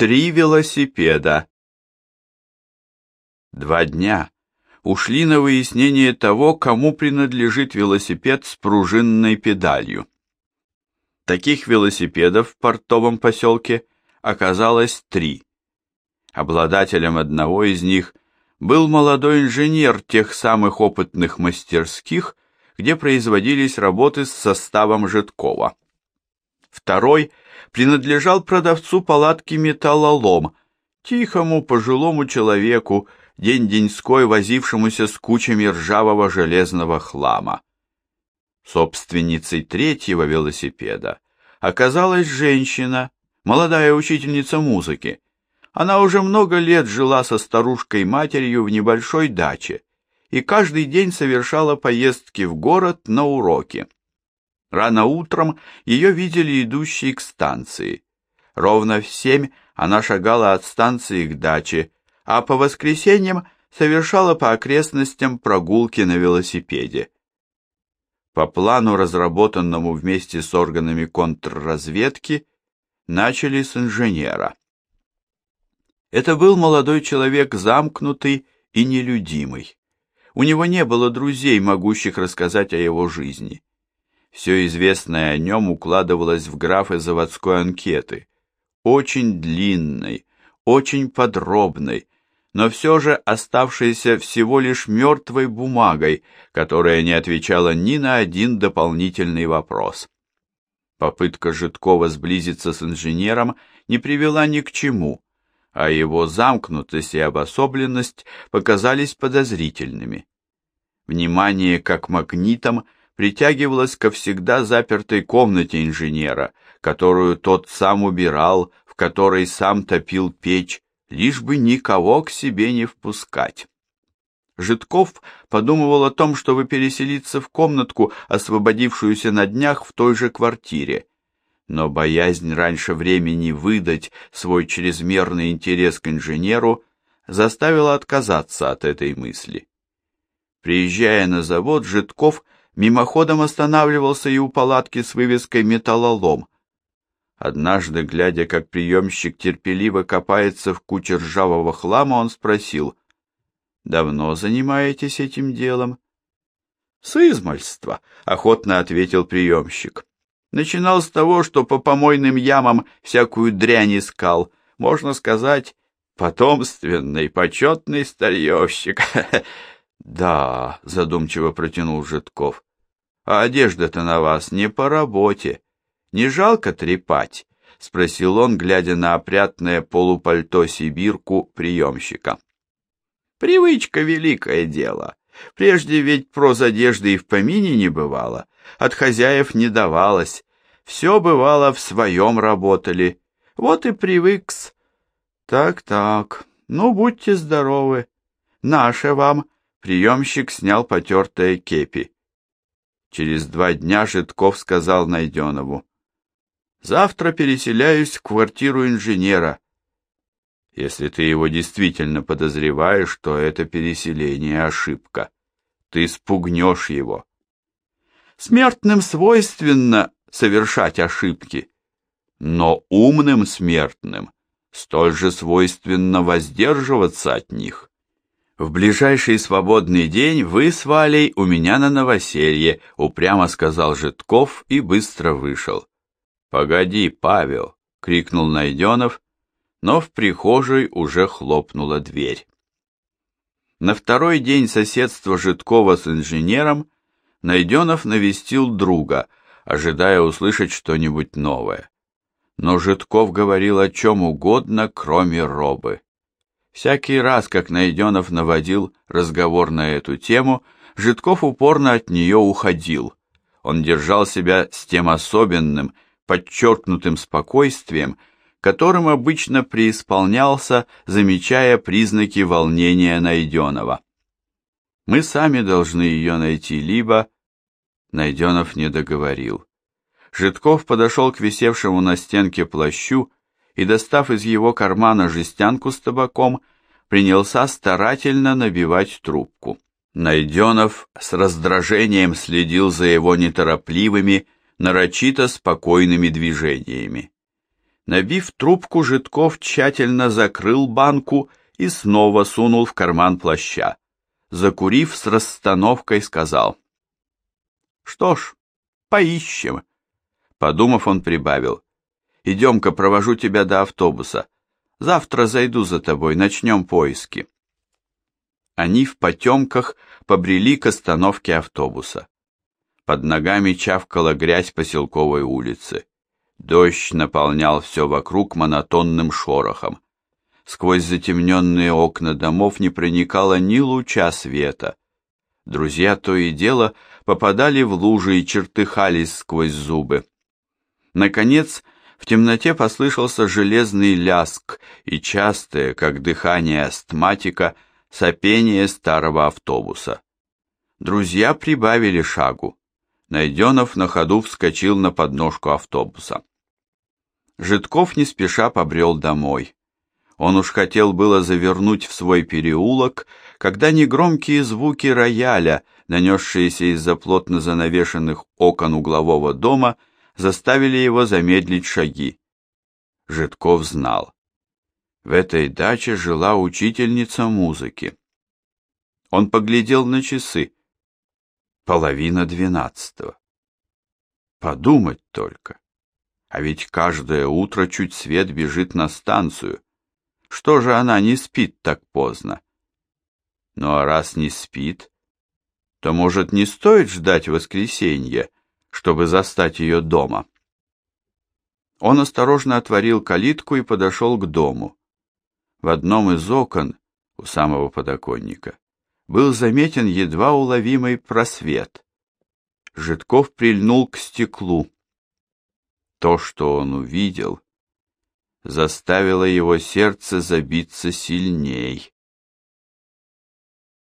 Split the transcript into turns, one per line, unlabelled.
Три велосипеда. Два дня ушли на выяснение того, кому принадлежит велосипед с пружинной педалью. Таких велосипедов в портовом поселке оказалось три. Обладателем одного из них был молодой инженер тех самых опытных мастерских, где производились работы с составом Житкова. Второй принадлежал продавцу палатки металлолом, тихому пожилому человеку, день-деньской возившемуся с кучами ржавого железного хлама. Собственницей третьего велосипеда оказалась женщина, молодая учительница музыки. Она уже много лет жила со старушкой-матерью в небольшой даче и каждый день совершала поездки в город на уроки. Рано утром ее видели идущей к станции. Ровно в семь она шагала от станции к даче, а по воскресеньям совершала по окрестностям прогулки на велосипеде. По плану, разработанному вместе с органами контрразведки, начали с инженера. Это был молодой человек замкнутый и нелюдимый. У него не было друзей, могущих рассказать о его жизни. Все известное о нем укладывалось в графы заводской анкеты, очень длинной, очень подробной, но все же оставшейся всего лишь мертвой бумагой, которая не отвечала ни на один дополнительный вопрос. Попытка Житкова сблизиться с инженером не привела ни к чему, а его замкнутость и обособленность показались подозрительными. Внимание как магнитом – притягивалась ко всегда запертой комнате инженера, которую тот сам убирал, в которой сам топил печь, лишь бы никого к себе не впускать. Житков подумывал о том, чтобы переселиться в комнатку, освободившуюся на днях в той же квартире. Но боязнь раньше времени выдать свой чрезмерный интерес к инженеру заставила отказаться от этой мысли. Приезжая на завод, Житков – мимоходом останавливался и у палатки с вывеской «Металлолом». Однажды, глядя, как приемщик терпеливо копается в куче ржавого хлама, он спросил, «Давно занимаетесь этим делом?» «С измальства», — охотно ответил приемщик. «Начинал с того, что по помойным ямам всякую дрянь искал, можно сказать, потомственный, почетный старьевщик». «Да», — задумчиво протянул Житков, — «а одежда-то на вас не по работе. Не жалко трепать?» — спросил он, глядя на опрятное полупальто-сибирку приемщика. «Привычка — великое дело. Прежде ведь проз одежды и в помине не бывало, от хозяев не давалось. Все бывало в своем работали. Вот и привыкс. Так-так, ну, будьте здоровы. Наше вам Приемщик снял потертое кепи. Через два дня Житков сказал Найденову. «Завтра переселяюсь в квартиру инженера. Если ты его действительно подозреваешь, то это переселение ошибка. Ты спугнешь его. Смертным свойственно совершать ошибки, но умным смертным столь же свойственно воздерживаться от них. В ближайший свободный день вы с Валей у меня на новоселье, упрямо сказал Житков и быстро вышел. Погоди, Павел, крикнул Найденов, но в прихожей уже хлопнула дверь. На второй день соседства Житкова с инженером Найденов навестил друга, ожидая услышать что-нибудь новое. Но Житков говорил о чем угодно, кроме робы. Всякий раз, как Найденов наводил разговор на эту тему, Житков упорно от нее уходил. Он держал себя с тем особенным, подчеркнутым спокойствием, которым обычно преисполнялся, замечая признаки волнения Найденова. Мы сами должны ее найти, либо... Найденов не договорил. Житков подошел к висевшему на стенке плащу и, достав из его кармана жестянку с табаком, принялся старательно набивать трубку. Найденов с раздражением следил за его неторопливыми, нарочито спокойными движениями. Набив трубку, Житков тщательно закрыл банку и снова сунул в карман плаща. Закурив с расстановкой, сказал. «Что ж, поищем». Подумав, он прибавил. «Идем-ка, провожу тебя до автобуса. Завтра зайду за тобой, начнем поиски». Они в потемках побрели к остановке автобуса. Под ногами чавкала грязь поселковой улицы. Дождь наполнял все вокруг монотонным шорохом. Сквозь затемненные окна домов не проникало ни луча света. Друзья то и дело попадали в лужи и чертыхались сквозь зубы. Наконец, в темноте послышался железный ляск и частое, как дыхание астматика, сопение старого автобуса. Друзья прибавили шагу. Найденов на ходу вскочил на подножку автобуса. Житков не спеша побрел домой. Он уж хотел было завернуть в свой переулок, когда негромкие звуки рояля, нанесшиеся из-за плотно занавешенных окон углового дома, заставили его замедлить шаги. Житков знал. В этой даче жила учительница музыки. Он поглядел на часы. Половина двенадцатого. Подумать только. А ведь каждое утро чуть свет бежит на станцию. Что же она не спит так поздно? Ну а раз не спит, то, может, не стоит ждать воскресенья, чтобы застать ее дома? Он осторожно отворил калитку и подошел к дому. В одном из окон, у самого подоконника, был заметен едва уловимый просвет. Житков прильнул к стеклу. То, что он увидел, заставило его сердце забиться сильней.